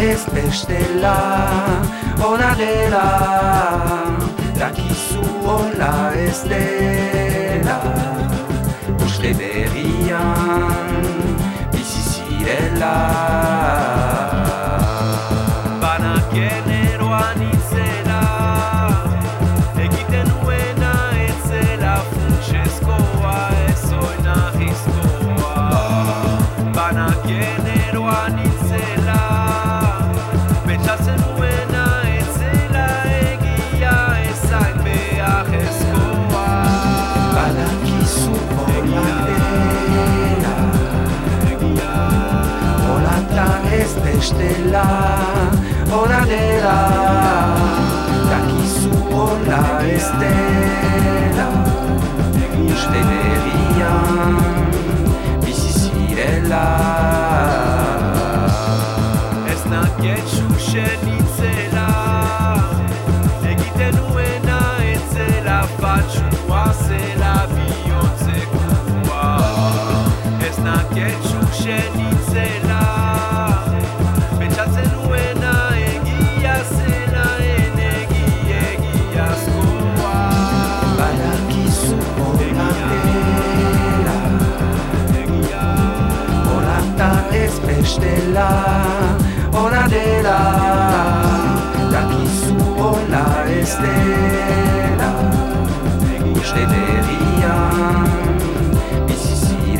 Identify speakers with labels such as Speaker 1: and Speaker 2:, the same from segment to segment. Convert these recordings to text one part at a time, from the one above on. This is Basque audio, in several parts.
Speaker 1: Ez bestela Ona dela. Dakizu hola ez dela Uste berrian Bizi zirela hola ez dela Uste berrian Bizi zirela bestela Ona dela. Dakizu hola ez dela. Uste berrian Bizi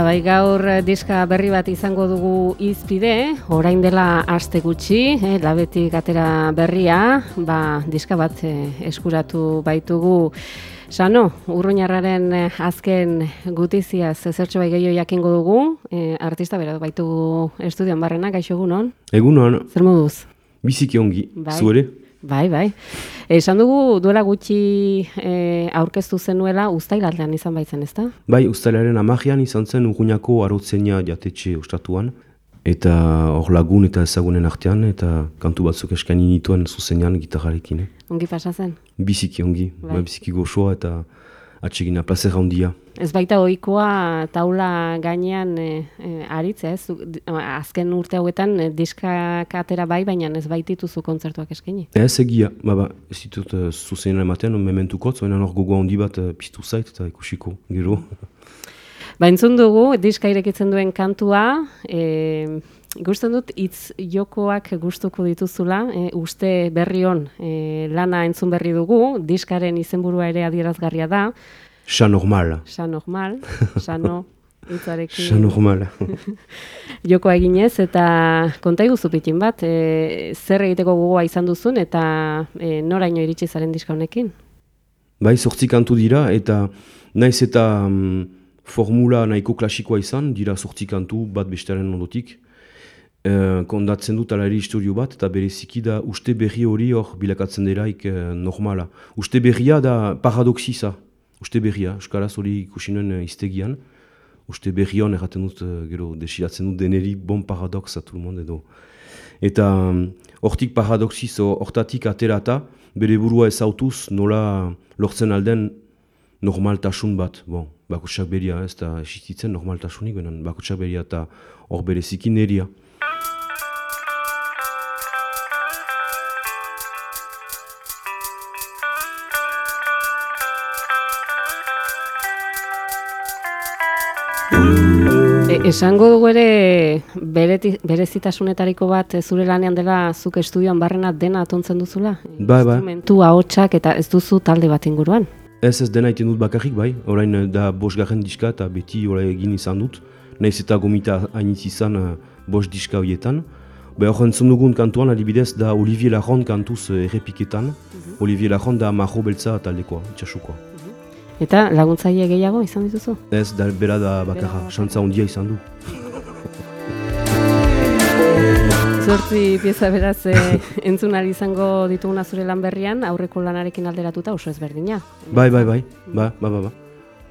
Speaker 2: Ba, bai, gaur eh, diska berri bat izango dugu izpide, orain dela aste gutxi, eh, labetik atera berria, ba, diska bat eh, eskuratu baitugu. Sano, urruñarraren eh, azken gutiziaz zertxo bai gehiago jakingo dugu, eh, artista bera baitugu estudioan barrena, gaixo egunon,
Speaker 3: Egunon,
Speaker 2: zer moduz?
Speaker 3: biziki ongi,
Speaker 2: Bai.
Speaker 3: zu ere?
Speaker 2: Bai, bai. Esan dugu duela gutxi eh, aurkeztu zenuela uztailaldean izan baitzen, ezta?
Speaker 3: Bai, ustalaren amajian izan zen Urruñako arotzenia jatetxe ostatuan. Eta hor lagun eta ezagunen artean, eta kantu batzuk eskaini nituen zuzenean gitarrarekin. Eh?
Speaker 2: Ongi pasa zen.
Speaker 3: Biziki ongi,
Speaker 2: Bai.
Speaker 3: bai. biziki goxoa eta atsegina plazera handia.
Speaker 2: Ez baita ohikoa taula gainean e, e, aritzea, ez? Zuk, di- azken urte hauetan e, diskak atera bai, baina ez baitituzu kontzertuak eskaini.
Speaker 3: Ez egia, ba, ba, ez ditut uh, zuzenean ematen, mementuko, zoen hor gogo handi bat uh, piztu zait eta ikusiko, gero.
Speaker 2: Ba, entzun dugu, diska irekitzen duen kantua, e, Gusten dut hitz jokoak gustuko dituzula, e, uste berri on e, lana entzun berri dugu, diskaren izenburua ere adierazgarria da,
Speaker 3: Xa normal,
Speaker 2: sa normal, sano hitzarekin.
Speaker 3: xa normal.
Speaker 2: joko eginez eta konta iguzu pitin bat, e, zer egiteko gogoa izan duzun eta e, noraino iritsi zaren diska honekin?
Speaker 3: Bai, sortzi kantu dira, eta naiz eta mm, formula nahiko klasikoa izan, dira sortzi kantu bat bestearen ondotik. E, kondatzen dut alari historio bat, eta bereziki da uste berri hori hor bilakatzen deraik e, normala. Uste berria da paradoxiza, uste berria, euskaraz hori ikusi nuen e, iztegian. Uste berri hon erraten dut, gero, desiratzen dut deneri bon paradoxa tout le monde edo. Eta mm, hortik paradoxiz, hortatik aterata, bere burua ezautuz nola lortzen alden normaltasun bat. Bon, bakutsak beria ez da existitzen normaltasunik, benen bakutsak beria eta hor bereziki neria.
Speaker 2: Esango dugu ere berezitasunetariko bat e, zure lanean dela zuk estudioan barrena dena atontzen duzula?
Speaker 3: Bai, bai.
Speaker 2: Instrumentu, ahotsak eta ez duzu talde bat inguruan.
Speaker 3: Ez ez dena iten dut bakarrik bai, orain eh, da bosgarren diska eta beti hola egin izan dut. Naiz eta gomita hainitz izan uh, bos diska horietan. Be hor entzun dugun kantuan adibidez da Olivier Laron kantuz uh, errepiketan. Olivier Laron da Marro Beltza taldekoa, itxasukoa.
Speaker 2: Eta laguntzaile gehiago izan dituzu?
Speaker 3: Ez da bera da bakarra, xantza ondia izan du.
Speaker 2: Zortzi pieza beraz e, entzun ahal izango dituguna zure lan berrian, aurreko lanarekin alderatuta oso ezberdina.
Speaker 3: Bai, bai, bai, ba, ba, ba, ba.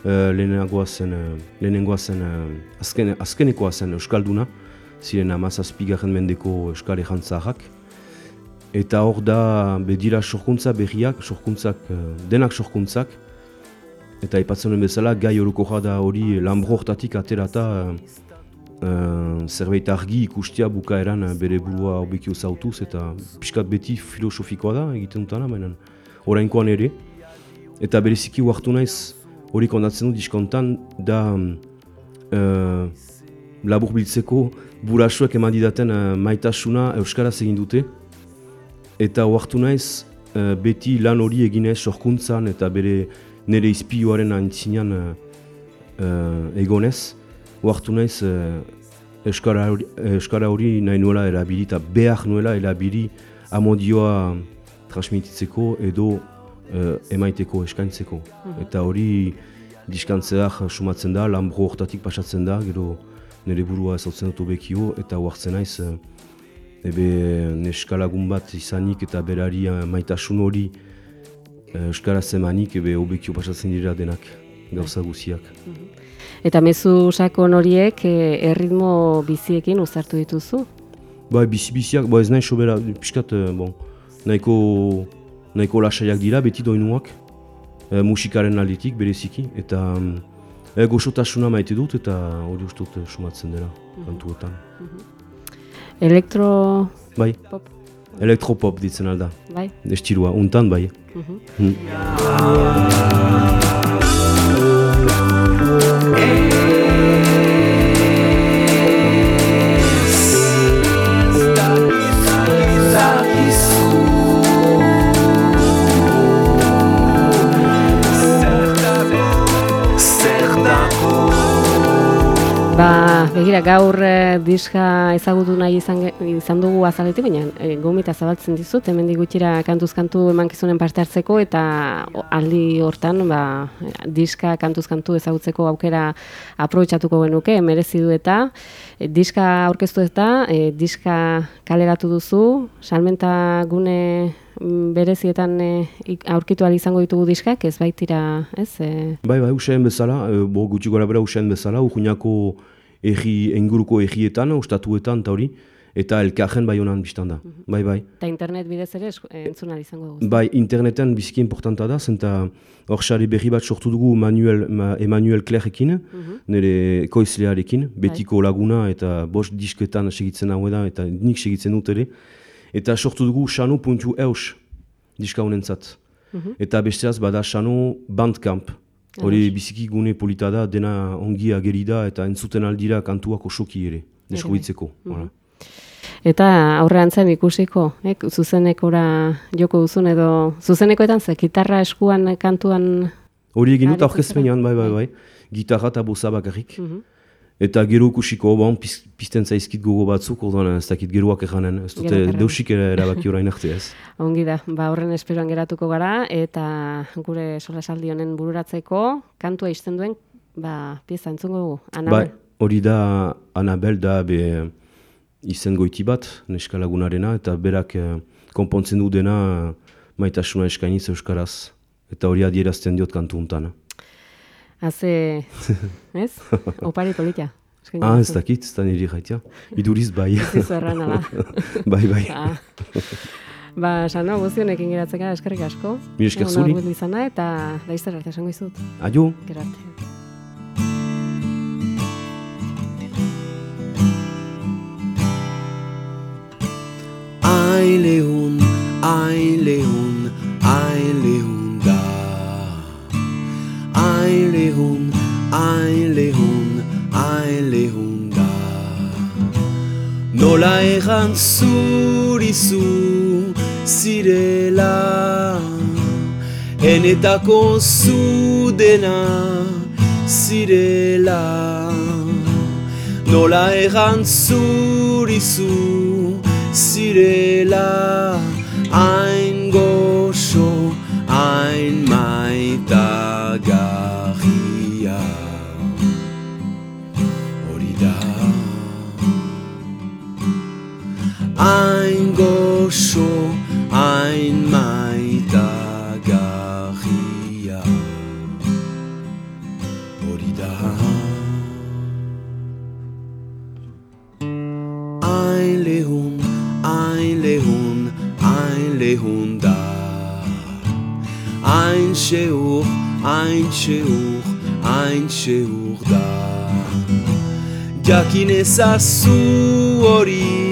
Speaker 3: Uh, lehenagoa zen, uh, lehenengoa zen, uh, azken, azkenekoa zen Euskalduna, ziren amazazpigarren mendeko Euskal Ejantzaharrak. Eta hor da, bedira sorkuntza berriak, sorkuntzak, uh, denak sorkuntzak, eta aipatzen bezala, gai orokorra da hori lambro hortatik aterata uh, zerbait argi ikustia bukaeran uh, bere burua hobekio zautuz, eta pixkat beti filosofikoa da egiten dutana, baina orainkoan ere. Eta bereziki huartu naiz hori kondatzen dut diskontan da uh, labur biltzeko burasuek eman didaten uh, maitasuna Euskaraz egin dute. Eta huartu naiz uh, beti lan hori eginez sorkuntzan eta bere nire izpioaren antzinean uh, uh, egonez. Huartu naiz uh, Euskara hori, Euskara hori nahi nuela erabili eta behar nuela erabili amodioa transmititzeko edo uh, emaiteko, eskaintzeko. Eta hori diskantzeak sumatzen da, lambro hortatik pasatzen da, gero nire burua ezautzen dut bekio eta huartzen naiz uh, ebe neskalagun bat izanik eta berari uh, maitasun hori Euskaraz emanik ebe obekio pasatzen dira denak, gauza guziak.
Speaker 2: Eta mezu sakon horiek e, erritmo biziekin uzartu dituzu?
Speaker 3: Bai, bizi-biziak, ba ez nahi sobera, pixkat, eh, bon, nahiko, nahiko lasaiak dira, beti doinuak, eh, musikaren aldetik, bereziki, eta eh, goxotasuna maite dut, eta hori eh, sumatzen dela, kantuetan.
Speaker 2: Elektro...
Speaker 3: Bai,
Speaker 2: Pop.
Speaker 3: Elektropop ditzen alda,
Speaker 2: Bai?
Speaker 3: estilua, untan bai. Mm.
Speaker 2: Ba, begira, gaur eh, diska ezagutu nahi izan, izan dugu azaletik, baina e, gomita zabaltzen dizut, hemen gutxira kantuz kantu emankizunen parte hartzeko, eta aldi hortan, ba, diska kantuz kantu ezagutzeko aukera aprobetxatuko genuke, merezi du eta, e, diska aurkeztu eta, e, diska kaleratu duzu, salmenta gune mm, berezietan e, aurkitu ahal izango ditugu diskak, ez baitira, ez? E,
Speaker 3: Bai, bai, usain bezala, e, bo, gutxi gora bera usain bezala, urruñako erri, enguruko errietan, ostatuetan, eta hori, eta elkarren bai honan biztan da. Bai, bai.
Speaker 2: eta internet bidez ere entzun izango dugu.
Speaker 3: Bai, interneten biziki importanta da, zenta hor sare berri bat sortu dugu Manuel, ma, Emmanuel Clerrekin, nire ekoizlearekin, betiko laguna eta bost disketan segitzen hau da, eta nik segitzen dut ere. Eta sortu dugu xano.eus diska honentzat. Eta besteaz bada xano Bandcamp. Hori biziki gune polita da, dena ongi ageri da eta entzuten aldira kantuak osoki ere, deskubitzeko. Voilà.
Speaker 2: Eta aurrean zen ikusiko, eh? zuzenekora joko duzun edo zuzenekoetan ze gitarra eskuan kantuan
Speaker 3: Hori egin dut
Speaker 2: Aritu
Speaker 3: aurkezpenean, bai, bai, bai. Gitarra eta boza bakarrik. Eta gero ikusiko, bon, piz, pizten zaizkit gogo batzuk, orduan ez dakit geroak erranen. Ez dute deusik erabaki orain arte ez.
Speaker 2: ongi da, ba horren esperoan geratuko gara eta gure solasaldi honen bururatzeko kantua izten duen ba, pieza entzungo dugu, Anabel.
Speaker 3: hori da Anabel da be izen goiti bat, neska lagunarena, eta berak eh, konpontzen du dena maitasuna eskainiz euskaraz. Eta hori adierazten diot kantu untan.
Speaker 2: Haze, ez? Opari eskaini
Speaker 3: Ah, ez dakit, ez da niri gaitia. Iduriz bai.
Speaker 2: Ez
Speaker 3: bai, bai.
Speaker 2: Ah. Ba, sano, guztionekin geratzen gara, eskerrik asko.
Speaker 3: Mila esker zuri.
Speaker 2: izana, eta laizter arte esango izut.
Speaker 3: Aio.
Speaker 2: Gero arte.
Speaker 1: Ai lehun, ai Egan zurizu zirela. Enetako zudena zirela. Nola egan zurizu zirela. Hain goxo, hain maitagarria Hain goxo, hain maitagarria Hori da Ein lehun, ein lehun, ein lehun da. Ein sheur, ein sheur, ein sheur da. Jakin ezazu hori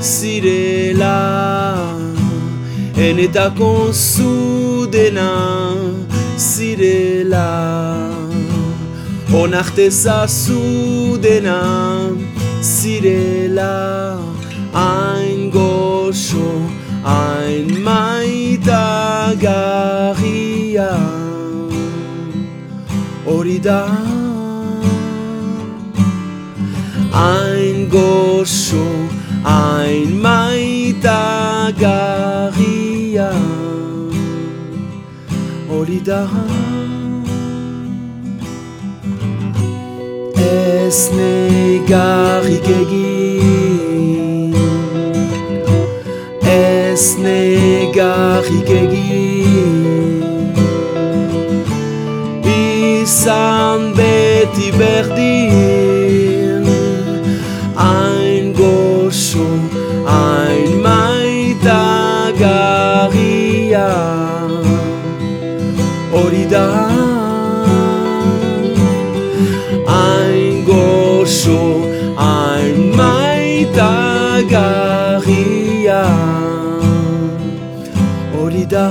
Speaker 1: zirela. Enetako zudena zirela. Onartezazu dena zirela. Hain goxo, hain maitagarria. Hori da. Hain goxo, hain maitagarria Hori da. Ez negarrik egin Ez negarrik egin Izan beti berdin Hori da. Hain goxo, hain maitagarria Hori da